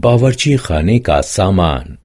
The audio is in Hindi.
बावर्ची खाने का सामान।